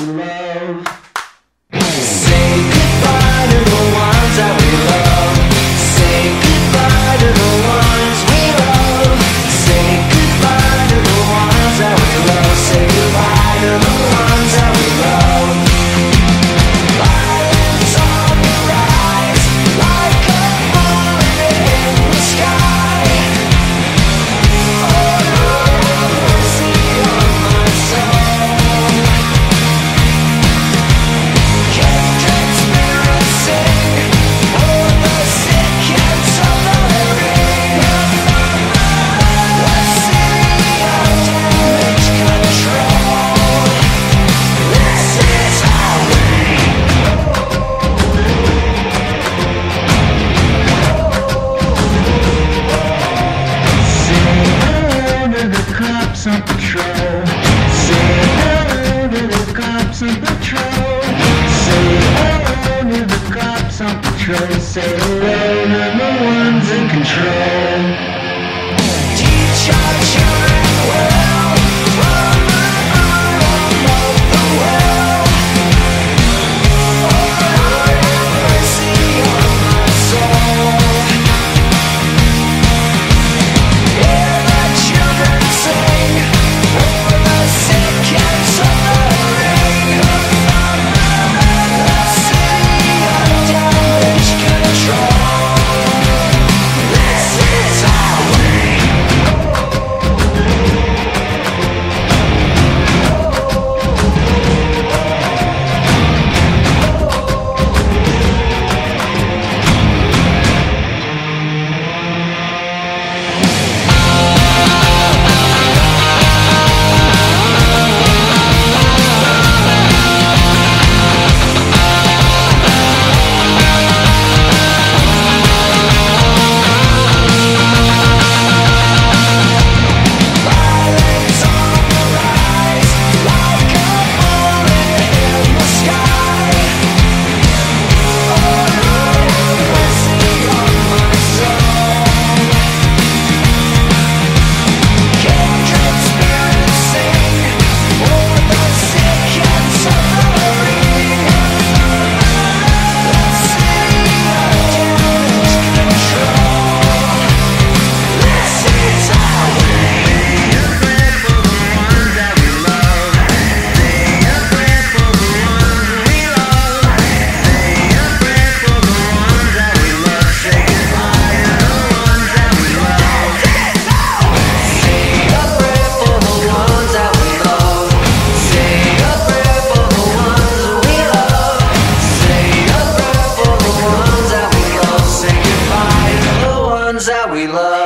Allah. control, so alone, I'm the ones in control. Decharge that we love.